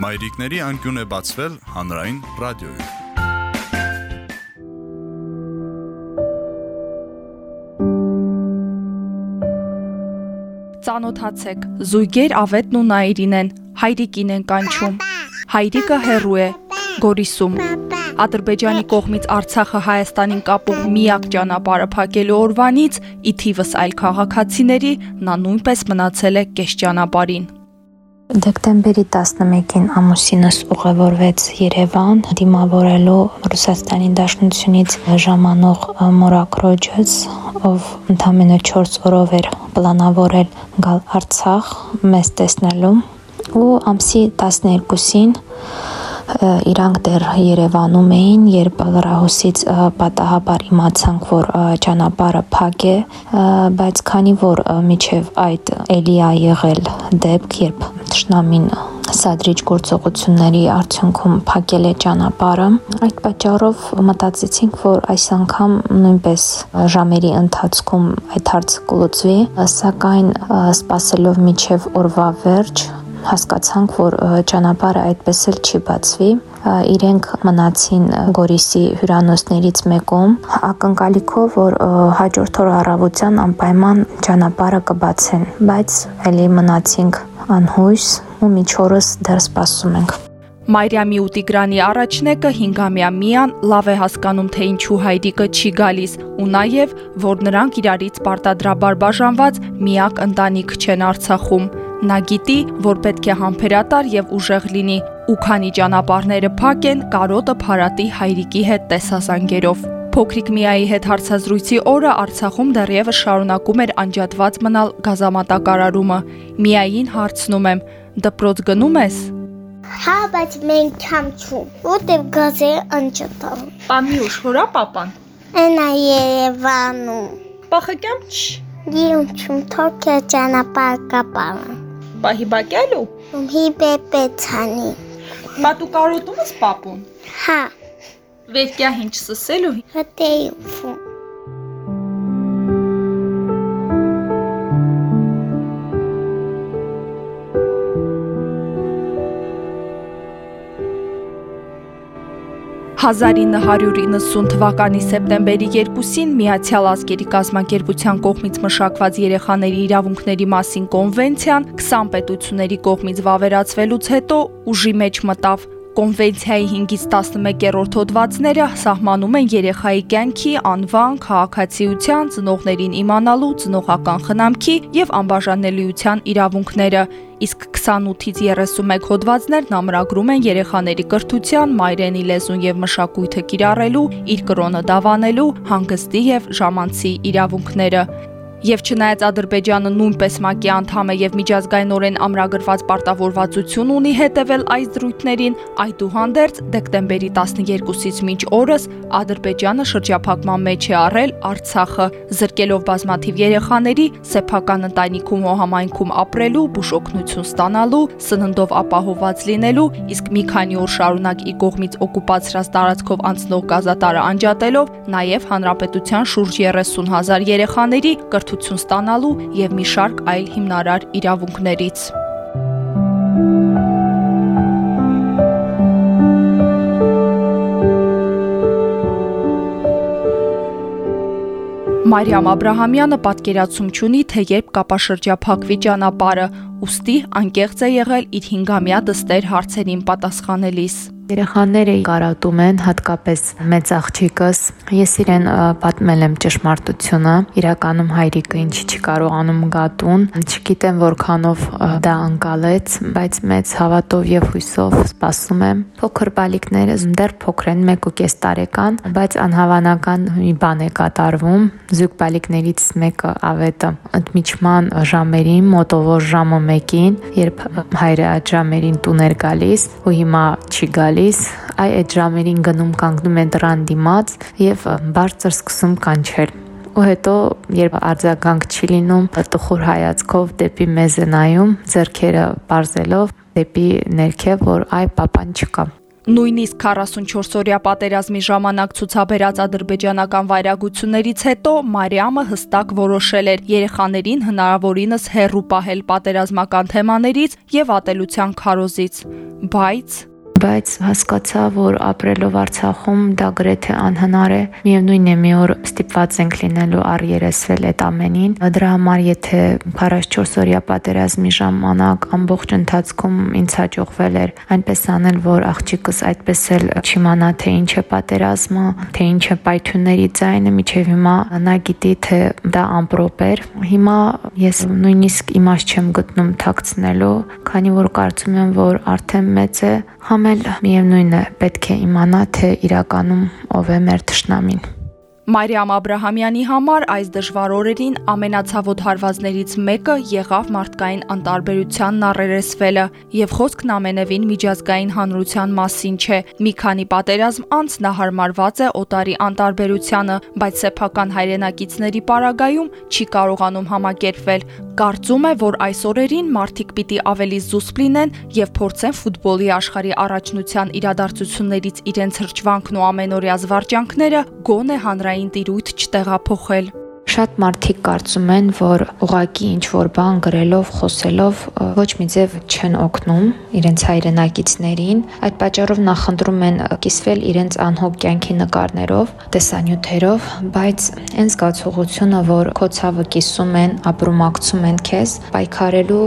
Մայրիկների անկյուն է բացվել հանրային ռադիոյում։ Ծանոթացեք, զույգեր ավետն ու նայիրին են, հայրիկին են կանչում։ Հայրիկը հերու է, Գորիսում։ Ադրբեջանի կողմից Արցախը Հայաստանին կապող միակ ճանապարհը փակելու օրվանից ի թիվս այլ քաղաքացիների նա նույնպես մնացել է կես ճանապարհին։ Դեկտեմբերի 11-ին ամուսինս ուղևորվեց Երևան դիմավորելու Ռուսաստանի Դաշնությունից ժամանող մորակրոջս, ով ընդամենը 4 օրով էր պլանավորել գալ Արցախ մեզ տեսնելու ու ամսի 12-ին իրանք դեռ Երևանում էին, երբ լրահոսից պատահաբար իմացանք, որ ճանապարհը փակ է, բայց քանի որ միջև այդ էլի ա եղել դեպք, երբ ճշնամին սադրիչ գործողությունների արդյունքում փակել է ճանապարհը, այդ պատճառով մտածեցինք, որ այս անգամ նույնպես ժամերի ընթացքում այդ հարցը կլուծվի, սակայն սпасելով միջև օրվա վերջ հասկացանք, որ ճանապարհը այդպես էլ չի բացվի իրենք մնացին Գորիսի հյուրանոցներից մեկում ակնկալիքով որ հաջորդ օր առավոտյան անպայման ճանապարհը կբացեն բայց ելի մնացինք անհույս ու միջորս դեռ սպասում ենք Մարիամի ու Տիգրանի առաջնեկը 5-ամյա Միան լավ է հասկանում, թե ինչու հայրիկը չի գալիս, ու նաև, որ նրանք իրարից պարտադրաբար բաժանված միակ ընտանիք չեն Արցախում։ Նա գիտի, որ պետք է համբերատար եւ ուժեղ լինի, ու քանի ճանապարհները փակ են, կարոտը փարատի հայրիկի հետ տեսասանգերով։ Փոքրիկ Միայի հետ հարցազրույցի օրը Արցախում դեռևս շարունակում էր անջատված մնալ գազամատակարարումը։ Միային հարցնում եմ. դպրոց գնում ես։ Հա, բայց մենք չամ չում։ Որտեվ գազը անջատավ։ Պամի ուշ հորա պապան։ Այնա Երևանում։ Պախակյամ չ։ Դիում չում թոքե ճանապարհ կապանը։ Պահիբակյալու։ Հիբե պեցանի։ Բա դու կարոտում ես պապուն։ Հա, Վերքյա ինչ սսելու։ հտեյում։ «1990 թվականի սեպտեմբերի 2-ին Միացյալ Ազգերի կազմակերպության կողմից մշակված երեխաների իրավունքների մասին կոնվենցիան 20 պետությունների կողմից վավերացվելուց հետո ուժի մեջ մտավ։ Կոնվենցիայի 5-ից 11-րդ հոդվածները սահմանում են երեխայի կյանքի, անվան, քաղաքացիության, ծնողներին իմանալու, ծնողական խնամքի եւ անբաժանելիության իրավունքները, իսկ 28-ից 31 հոդվածներն ամրագրում են երեխաների կրթության, մայրենի լեզուն եւ մշակույթը կիրառելու, իր կրոնը դավանելու, հանգստի եւ ժամանցի իրավունքները։ Եվ չնայած Ադրբեջանը նույնպես ՄԱԿ-ի անդամ է եւ միջազգայինորեն ամրագրված պարտավորվածություն ունի հետևել այս դրույթներին, այդուհանդերձ դեկտեմբերի 12-ից մինչ օրս Ադրբեջանը շրջափակման մեջ է առել Արցախը, զրկելով բազմաթիվ երեխաների սեփական ընտանիքում ու համայնքում ապրելու, բուժօգնություն ստանալու, սննդով ապահոված լինելու, իսկ մի քանի օր շարունակ ի կողմից օկուպացրած տարածքով անցնող գազատարը անջատելով, նաև հանրապետության շուրջ 30 հազար երեխաների կրթ կրթություն ստանալու եւ մի շարք այլ հիմնարար իրավունքներից։ Մարիամ Աբ รา համյանը պատկերացում չունի, թե երբ կապաշրջափակվի ճանապարհը, ուստի անկեղծ է եղել իր 5-ամյա դստեր հարցերին պատասխանելիս։ Երեխաները կարոտում են, հատկապես մեծ աղջիկս։ Ես իրեն պատմել եմ ճշմարտությունը։ Իրականում հայրիկը ինչի չի կարողանում գատուն։ Չգիտեմ որքանով դա անկալեց, բայց մեծ հավատով եւ հույսով սպասում եմ։ Փոքր բալիկները դեռ փոքր են, 1.5 տարեկան, բայց անհավանական մի բան է կատարվում։ Զույգ բալիկներից մեկը ավետը ընդմիջման ժամերին, մոտավոր ժամը 1-ին, երբ հայրը այդ ժամերին տուն էր գալիս, ու հիմա չի գալիս գալիս, այ այդ ժամերին գնում կանգնում են դրան դիմաց եւ բարձր սկսում կանչել ու հետո երբ արձագանք չի լինում տխուր հայացքով դեպի մեզ է նայում ձերքերը բարձելով դեպի ներքև որ այ papan չկա Նույնիսկ 44-օրյա պատերազմի ժամանակ ցուցաբերած ադրբեջանական վայրագություններից հետո Մարիամը հստակ որոշել էր երեխաներին հնարավորինս հեռու պահել պատերազմական թեմաներից եւ ատելության քարոզից։ Բայց բայց հասկացա, որ ապրելով Արցախում դա գրեթե անհնար է։ Միևնույն է, մի օր ստիպված ենք լինելու առերեսվել այդ ամենին։ Դրա համար եթե 44 օրյա պատերազմի ժամանակ ամբողջ ընթացքում ինձ հաջողվել էր այնպես անել, որ աղջիկս այդպես էլ չիմանա թե ինչ է պատերազմը, թե ինչ է պայթյունների ձայնը, միջև հիմա նա գիտի թե դա ամպրոպ էր։ Հիմա ես նույնիսկ իմաստ չեմ գտնում թաքցնելու, քանի որ կարծում եմ, որ արդեն մեծ է, համ էլ միևնույն է, պետք է իմանա, թե իրականում ով է մեր ճշնամին։ Մարիամ Աբրահամյանի համար այս դժվար օրերին ամենացավոտ հարվածներից մեկը եղավ մարդկային անտարբերությանն առերեսվելը, եւ խոսքն ամենևին միջազգային հանրության մասին չէ։ Մի քանի պատերազմ անց նա հարմարված է օտարի անտարբերությանը, բայց սեփական հայրենակիցների պարագայում չի կարողանում համակերպվել։ Կարծում է, որ այս օրերին մարդիկ պիտի ավելի զուսպ լինեն եւ փորձեն ֆուտբոլի աշխարհի առաջնության իրադարձություններից իրենց հրճվանքն ու ամենօրյա զվարճանքները գոնե հանրային տիրույթ չտեղափոխել։ Շատ մարդիկ կարծում են, որ ուղակի ինչ որ բան գրելով, խոսելով ոչ մի ձև չեն օգնում իրենց հայրենակիցներին, այդ պատճառով նախընտրում են կիսվել իրենց անհոգ կյանքի նկարներով, տեսանյութերով, բայց այն զգացողությունը, որ քո ցավը կիսում են, ապրումակցում են քեզ, պայքարելու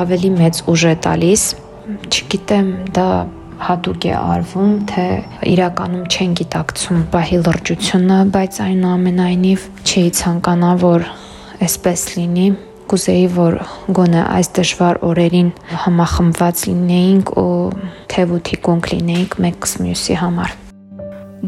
ավելի մեծ ուժ է տալիս։ Չգիտեմ, դա հատուկ է արվում, թե իրականում չեն գիտակցում բահի լրջությունը, բայց այնուամենայնիվ չի ցանկանա, որ այսպես լինի կուզեի, որ գոնե այս դժվար օրերին համախմբված լինեինք ու թևութի կոնք լինեինք մեկս մյուսի համար։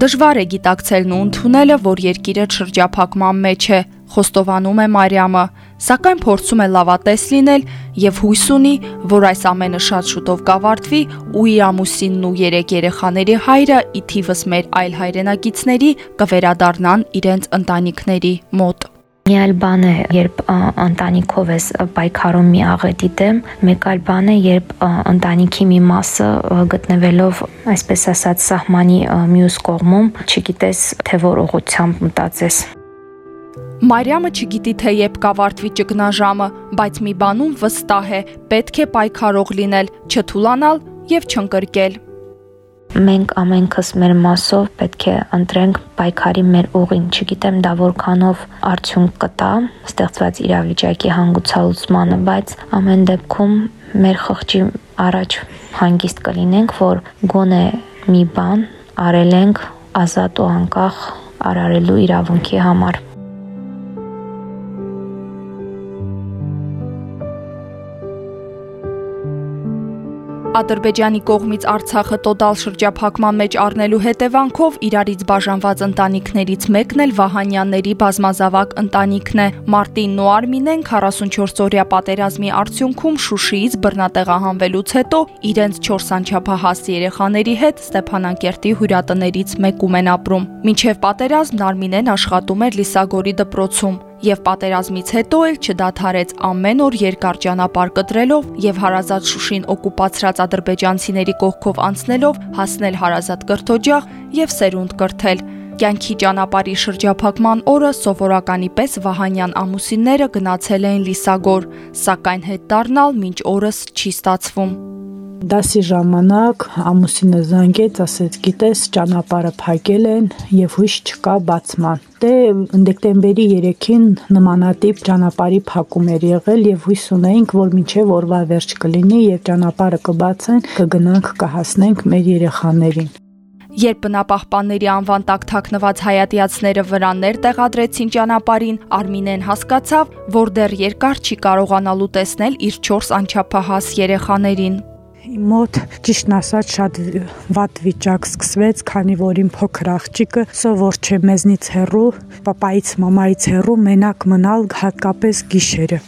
Դժվար է գիտակցելն ու ընդունելը, որ երկիրը շրջափակման մեջ է, խոստովանում է Մարիամը, սակայն փորձում է լավատես լինել եւ հույս ունի, որ այս ամենը շատ շուտով կավարտվի ու իր ամուսինն ու երեք երեխաների հայրը ի թիվս մեր այլ հայրենակիցների կվերադառնան իրենց ընտանիքների մոտ։ Մի այլ բան է, երբ ընտանիքով ես պայքարում մի աղետի դեմ, մեկ այլ բան է, երբ ընտանիքի մի մասը գտնվելով, այսպես ասած, սահմանի մյուս կողմում, չգիտես թե որ ուղությամբ մտածես։ Մարիամը չգիտի թե երբ կավարտվի ճգնաժամը, բայց մի բանում վստահ է՝ պետք է պայքարող լինել, չթուլանալ եւ չընկրկել մենք ամենքս մեր մասով պետք է ընտրենք պայքարի մեր ուղին։ Չգիտեմ դա որքանով արդյունք կտա ստեղծված իրավիճակի հանգուցալուծմանը, բայց ամեն դեպքում մեր խղճի առաջ հանգիստ կլինենք, որ գոնե մի բան արել ենք ազատ ու անկախ արարելու իրավունքի համար։ Ադրբեջանի կողմից Արցախը տոտալ շրջափակման մեջ առնելու հետևանքով իրարից բաժանված ընտանիքներից մեկն էլ Վահանյանների բազմազավակ ընտանիքն է։ Մարտինն ու Արմինեն 44-օրյա պատերազմի արդյունքում Շուշիից բռնատեղահանվելուց հետո իրենց 4 անչափահաս երեխաների հետ Ստեփանակերտի հյուրատներից մեկում են ապրում։ Մինչև պատերազմ Արմինեն աշխատում էր Լիսագորի դպրոցում եւ պատերազմից հետո էլ չդադարեց ամեն օր երկար ճանապարհ կտրելով եւ հարազատ Շուշին օկուպացրած ադրբեջանցիների կողքով անցնելով հասնել հարազատ կրթօջախ եւ սերունդ կրթել։ Կյանքի ճանապարհի շրջափակման օրը սովորականի պես Վահանյան ամուսինները գնացել էին Լիսագոր, սակայն հետ դառնալ մինչ օրս չի ստացվում։ Դասի ժամանակ ամուսինը զանգեց, ասեց՝ «Գիտես, ճանապարհը փակել են եւ հույս չկա բացման»։ Դե դեկտեմբերի 3-ին նմանատիպ ճանապարհի փակում էր եղել եւ հույս ունեինք, որ մինչեւ օրվա վերջ կլինի եւ ճանապարհը կբացեն, կգնանք կհասնենք մեր երեխաներին։ Երբ բնապահպանների անվան տակ թաքնված հայատյացները վրաններ տեղադրեցին ճանապարհին, Արմինեն հասկացավ, որ դեռ երկար չի կարողանալու տեսնել իր 4 անչափահաս երեխաներին իմ մոտ ճիշտն ասած շատ վատ վիճակ սկսվեց, քանի որ իմ փոքր աղջիկը սովոր չէ մեզնից հեռու, papaից, մամայից հեռու մենակ մնալ հատկապես գիշերը։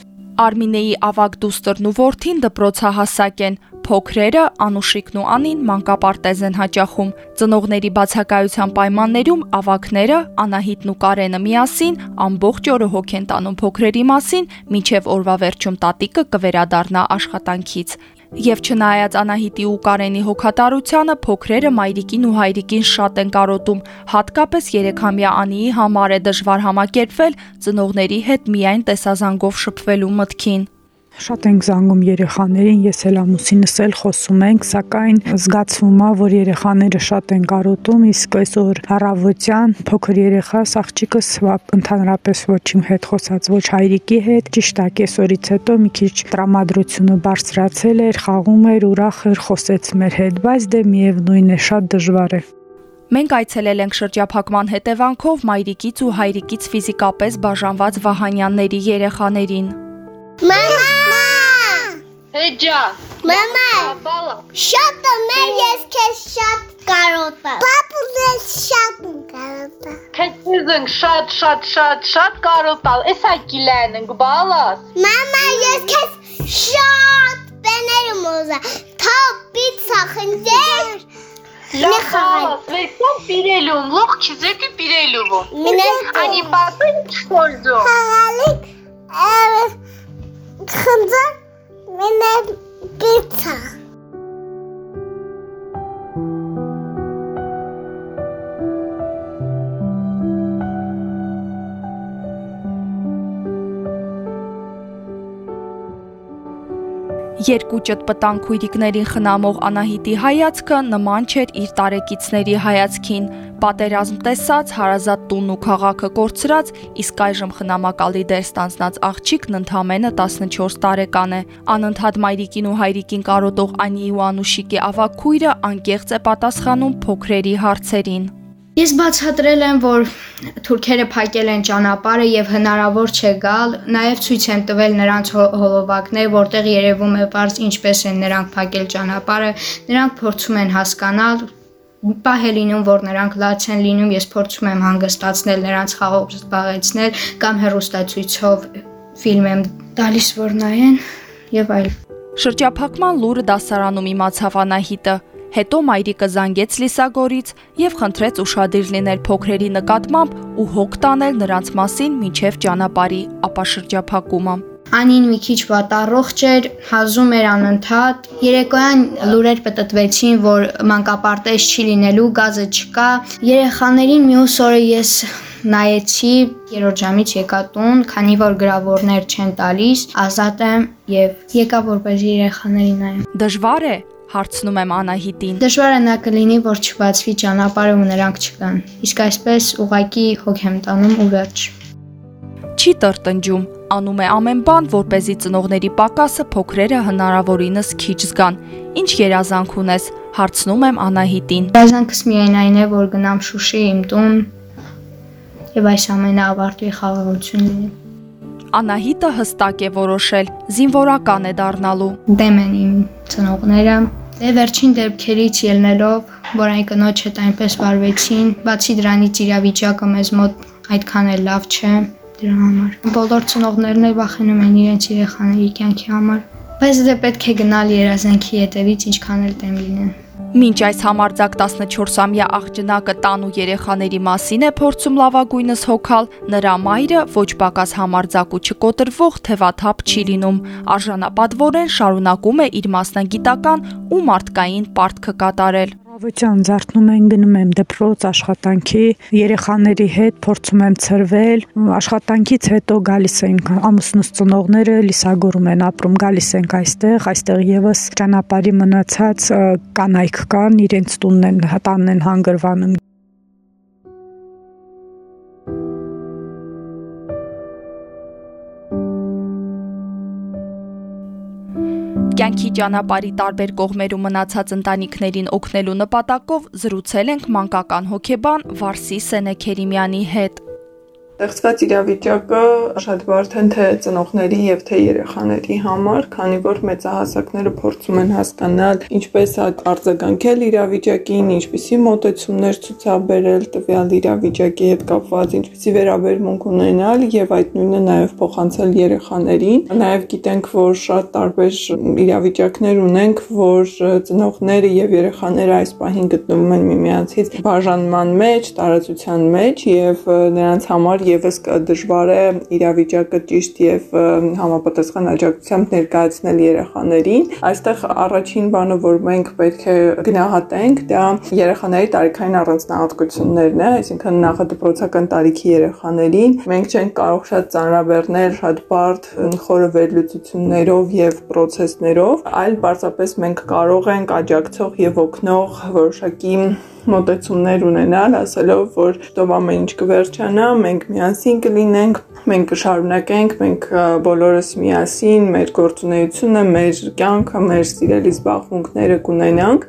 Արմինեի ավակ դուստրն ու որդին դպրոցահասակ են, փոքրերը Անուշիկն ու Անին մանկապարտեզ են հաճախում։ Ծնողների բացակայության պայմաններում ավակները Անահիտն ու Կարենը միասին ամբողջ օրը հոգ են տանում փոքրերի մասին, մինչև օրվա վերջում տատիկը կվերադառնա աշխատանքից։ Եվ չնայած Անահիտի ու Կարենի հոգատարությանը, փոքրերը մայրիկին ու հայրիկին շատ են կարոտում, հատկապես 3-ամյա Անիի համար է դժվար համակերպվել ծնողների հետ միայն տեսազանգով շփվելու մտքին։ Շատ ենք զանգում երեխաներին, ես էլ ամուսինս էլ խոսում ենք, սակայն զգացվում է, որ երեխաները շատ են կարոտում, իսկ այսօր առավոտյան փոքր երեխաս աղջիկս ընդհանրապես ոչ իմ հետ խոսած, ոչ հայրիկի հետ, ճիշտ է, կեսօրից հետո մի քիչ տրամադրությունը բարձրացել էր, խաղում էր, ուրախ էր, խոսեց մեր հետ, բայց դե միևնույն է, շատ դժվար է։ Մենք այցելել ենք շրջափակման հետևանքով մայրիկից ու հայրիկից ֆիզիկապես բաժանված Վահանյանների երեխաներին։ Մամա Էջա, Մամա, բալա։ շատ մեր ես քեզ շատ կարոտա։ Պապուս ես շատ կարոտա։ Քեզն շատ շատ շատ շատ կարոտալ։ Էսա կիլեն գբալաս։ Մամա, ես քեզ շատ բեներում ուզա։ Թափ պիցա խնդեր։ Լախալաս, վերքան պիրելում, լող քիզեկի պիրելում։ Մինե Անի բասեն չորձո։ խաղալիք խնդեր մինե պիցա։ Երկու ճտպտան քույրիկներին խնամող Անահիտի հայացքը նման չէր իր տարեկիցների հայացքին։ Պատերազմ տեսած, հարազատ տունն ու քաղաքը կորցրած, իսկ այժմ խնամակալի դեր ստանձնած աղջիկն ընդամենը 14 տարեկան է։ Անընդհատ մայրիկին ու հայրիկին կարոտող Անիի ու Անուշիկի ավակ քույրը անկեղծ է պատասխանում փոքրերի հարցերին։ Ես բացատրել եմ, որ թուրքերը փակել են ճանապարհը եւ հնարավոր չէ գալ, նաեւ ցույց եմ տվել նրանց հո- հոլովակներ, որտեղ երևում է բարձ ինչպես են նրանք փակել ճանապարհը, նրանք փորձում են հասկանալ, պահ է լինում, որ նրանք լաց են լինում, ես փորձում եմ հանգստացնել նրանց խաղով զբաղեցնել կամ հերոստացույցով ֆիլմ եմ տալիս, որ նայեն եւ այլ Շրջափակման լուրը դասարանում իմացավ Անահիտը։ Հետո մայրիկը զանգեց Լիսագորից եւ խնդրեց ուշադիր լինել փոքրերի նկատմամբ ու հոգ տանել նրանց մասին մինչև ճանապարհի ապաշրջափակումը։ Անին մի քիչ վատառողջ էր, հազում էր անընդհատ։ Երեկոյան լուրեր պատտվեցին, որ մանկապարտեզ չի լինելու, գազը չկա։ Երեխաներին մյուս օրը ես նայեցի, երրորդ ժամից եկա տուն, քանի որ գրավորներ չեն տալիս, ազատ եմ եւ եկա որպես երեխաների նայեմ։ Դժվար է, հարցնում եմ Անահիտին։ Դժվար է նա կլինի, որ չբացվի ճանապարհը ու նրանք չկան։ Իսկ այսպես ուղակի հոգ եմ տանում ու վերջ։ Չի տրտնջում, անում է ամեն բան, որ เป զի ծնողների պակասը փոքրերը հնարավորինս քիչ զգան։ Ինչ երազանք ունես, հարցնում եմ Անահիտին։ Բազանքս միայն այն է, որ գնամ Շուշի իմ տուն եւ այս ամենը ավարտվի խաղաղություն լինի։ Անահիտը հստակ է որոշել, զինվորական է դառնալու։ դեմ են իմ ծնողները։ Դե վերջին դեպքերից ելնելով, որ այն կնոջ հետ այնպես վարվեցին, բացի դրանից իրավիճակը մեզ մոտ այդքան էլ լավ չէ դրա համար։ Բոլոր ծնողներն էլ վախենում են իրենց երեխաների կյանքի համար։ Բայց դե պետք է գնալ երազանքի հետևից ինչքան էլ դեմ լինեն։ Մինչ այս համարձակ 14-ամյա աղջնակը տան ու երեխաների մասին է փորձում լավագույնս հոգալ, նրա մայրը ոչ պակաս համարձակ ու չկոտրվող թևաթափ չի լինում։ Արժանապատվորեն շարունակում է իր մասնագիտական ու մարդկային պարտքը կատարել։ Առավոտյան զարթնում եմ, գնում եմ դպրոց աշխատանքի, երեխաների հետ փորձում եմ ծրվել, աշխատանքից հետո գալիս ենք ամուսնուս ծնողները Լիսագորում են ապրում, գալիս ենք այստեղ, այստեղ եւս ճանապարհի մնացած կանայք կան, իրենց տունն են, տանն են հանգրվանում Կյանքի ճանապարհի տարբեր կողմերում մնացած ընտանիքներին օգնելու նպատակով զրուցել ենք մանկական հոգեբան Վարսի Սենեքերիմյանի հետ։ Ստեղծված իրավիճակը շատ բարդ են թե ծնողների եւ թե երեխաների համար, քանի որ մեծահասակները փորձում են հասկանալ ինչպես արձագանքել իրավիճակին, ինչպիսի մոտեցումներ ցուցաբերել տվյալ իրավիճակի հետ կապված, ինչպիսի վերաբերմունք ունենալ եւ այդ նույնը նաեւ փոխանցել երեխաներին։ Նաեւ գիտենք, որ շատ տարբեր իրավիճակներ ունենք, որ ծնողները եւ երեխաները այս պահին գտնվում են միմյանցից բաժանման մեջ, տարածության մեջ եւ նրանց համար եւս դժվար է իրավիճակը ճիշտ եւ համապատասխան աջակցությամբ ներկայացնել երեխաներին։ Այստեղ առաջին բանը, որ մենք պետք է գնահատենք, դա երեխաների տարիքային առանձնահատկություններն է, այսինքն նախադպրոցական տարիքի երեխաներին մենք չենք կարող շատ ծանրաբեռնել շատ բարդ խորը վերլուծություններով եւ process-ներով, այլ պարզապես մենք կարող ենք աջակցող եւ օգնող որոշակի մոտեցումներ ունենալ, ասելով, որ շտով ամեն ինչ կվերջանա, մենք միասին կլինենք, մենք կշարունակենք, մենք բոլորս միասին մեր գործունեությունը, մեր կյանքը, մեր սիրելի զբաղմունքները կունենանք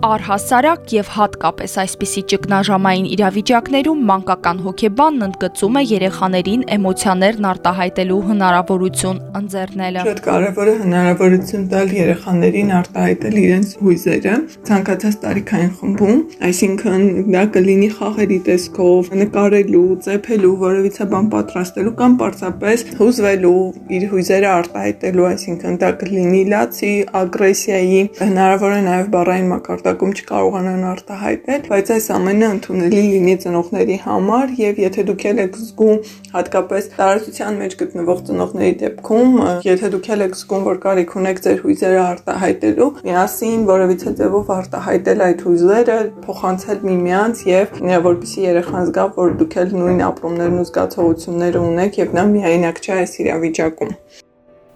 Առհասարակ եւ հատկապես այսպիսի ճգնաժամային իրավիճակներում մանկական հոգեբանն ընդգծում է երեխաներին էմոցիաներն արտահայտելու հնարավորություն ընձեռնելը։ Շատ կարևոր է հնարավորություն տալ երեխաներին արտահայտել իրենց հույզերը ցանկացած տարիքային խմբում, այսինքն դա կլինի խաղերի տեսքով, նկարելու, ծեփելու, որևիցե բան պատրաստելու կամ պարզապես հուզվելու, իր հույզերը արտահայտելու, այսինքն դա կլինի լացի, ագրեսիայի, հնարավոր է նաեւ բառային մակարդակ վիճակում չկարողանան արտահայտել, բայց այս ամենը ընդունելի լինի ծնողների համար եւ եթե դուք եք զգում հատկապես տարածության մեջ գտնվող ծնողների դեպքում, եթե դուք եք զգում, որ կարիք ունեք ձեր հույզերը արտահայտելու, միասին որևիցե ձևով արտահայտել այդ հույզերը, փոխանցել միմյանց եւ որպեսզի երեխան զգա, որ դուք էլ նույն ապրումներն ու զգացողությունները ունեք եւ նա միայնակ չէ այս իրավիճակում։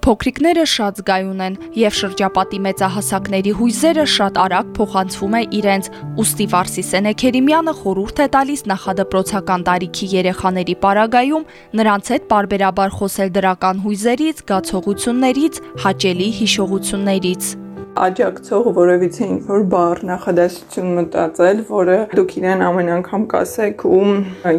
Փոքրիկները շատ զգայուն են եւ շրջապատի մեծահասակների հույզերը շատ արագ փոխանցվում է իրենց։ Ոստի Վարսի Սենեքերիմյանը խորհուրդ է տալիս նախադպրոցական տարիքի երեխաների պարագայում նրանց հետ parberabar խոսել դրական հույզերից, զգացողություններից, հաճելի հիշողություններից աջակցող որևիցե ինչ-որ բառ նախադասություն մտածել, որը դուք իրեն ամեն անգամ կասեք ու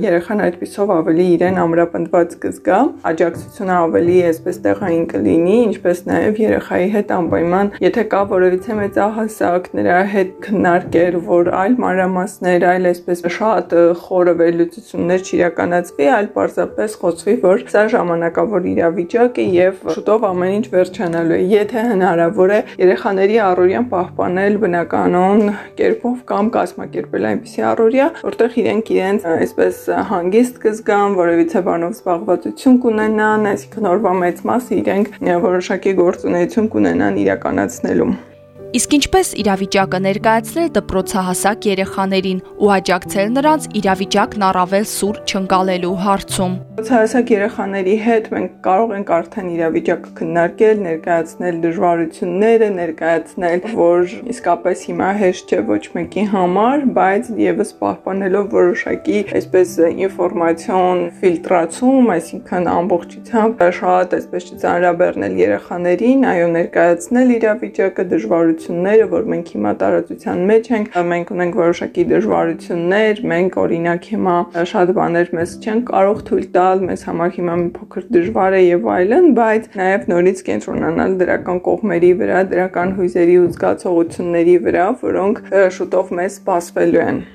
երեխան այդպիսով ավելի իրեն ամրապնդված կզգա, աջակցությունը ավելի այսպես տեղային կլինի, ինչպես նաև երեխայի հետ անպայման, եթե կա որևիցե մեծահասակ նրա հետ քննարկել, որ այլ մանրամասներ, այլ այսպես շատ խորը վերլուծություններ չիրականացվի, այլ պարզապես խոսվի, որ սա ժամանակավոր իրավիճակ է եւ շուտով ամեն ինչ վերջանալու է։ Եթե հնարավոր է երեխաների ծնողների առօրյան պահպանել բնականon կերպով կամ կազմակերպել այնպիսի առօրյա, որտեղ իրենք իրենց այսպես հանգիստ կզգան, որևիցե բանով զբաղվածություն կունենան, այսինքն օրվա մեծ մասը իրենք որոշակի գործունեություն կունենան իրականացնելու։ Իսկ ինչպես իրավիճակը ներկայացնել դպրոցահասակ երեխաներին ու աջակցել նրանց իրավիճակն առավել սուր չընկալելու հարցում։ Դպրոցահասակ երեխաների հետ մենք կարող ենք արդեն իրավիճակը քննարկել, ներկայացնել դժվարությունները, ներկայացնել, որ իսկապես հիմա հեշտ չէ ոչ մեկի համար, բայց եւս պահպանելով որոշակի այսպես ինֆորմացիոն ֆիլտրացում, այսինքն ամբողջությամբ շատ այսպես չծանրաբեռնել երեխաներին, այո ներկայացնել իրավիճակը դժվարություն դժվարությունները, որ մենք հիմա տարածության մեջ ենք, մենք ունենք որոշակի դժվարություններ, մենք օրինակ հիմա շատ բաներ մեզ չեն կարող թույլ տալ, մեզ համար հիմա մի փոքր դժվար է եւ այլն, բայց նաեւ նորից կենտրոնանալ դրական կողմերի վրա, դրական հույզերի ու զգացողությունների վրա, որոնք շուտով մեզ սպասվելու են։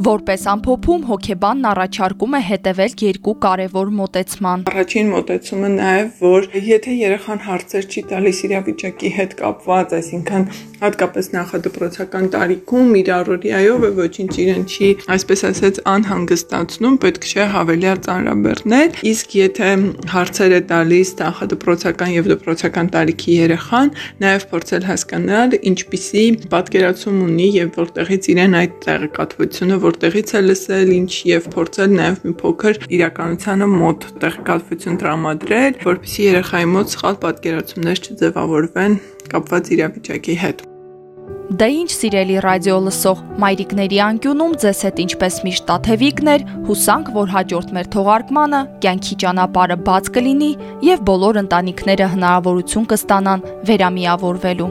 Որպես ամփոփում հոգեբանն առաջարկում է հետևել երկու կարևոր մոտեցման։ Առաջին մոտեցումը նաև, որ եթե երեխան հարցեր չի տալիս իրավիճակի հետ կապված, այսինքն հատկապես նախադպրոցական տարիքում իր առօրյայով է ոչինչ իրեն չի, այսպես ասած, անհանգստացնում, պետք չէ հավելյալ ծանրաբեռնել, իսկ եթե հարցեր է տալիս նախադպրոցական եւ դպրոցական տարիքի երեխան, նաև փորձել հասկանալ ինչպիսի պատկերացում ունի եւ որտեղից իրեն այդ տեղեկատվությունը որտեղից է լսել, ինչ եւ փորձել նաեւ մի փոքր իրականությանը մոտ տեղեկատվություն տրամադրել, որպեսզի երեխայի մոտ սխալ պատկերացումներ չձևավորվեն կապված իրավիճակի հետ։ Դե ինչ սիրելի ռադիո լսող, մայրիկների անկյունում ձեզ հետ ինչպես միշտ տաթևիկներ, հուսանք, որ հաջորդ մեր թողարկմանը կյանքի ճանապարհը բաց կլինի եւ բոլոր ընտանիքները հնարավորություն կստանան վերամիավորվելու։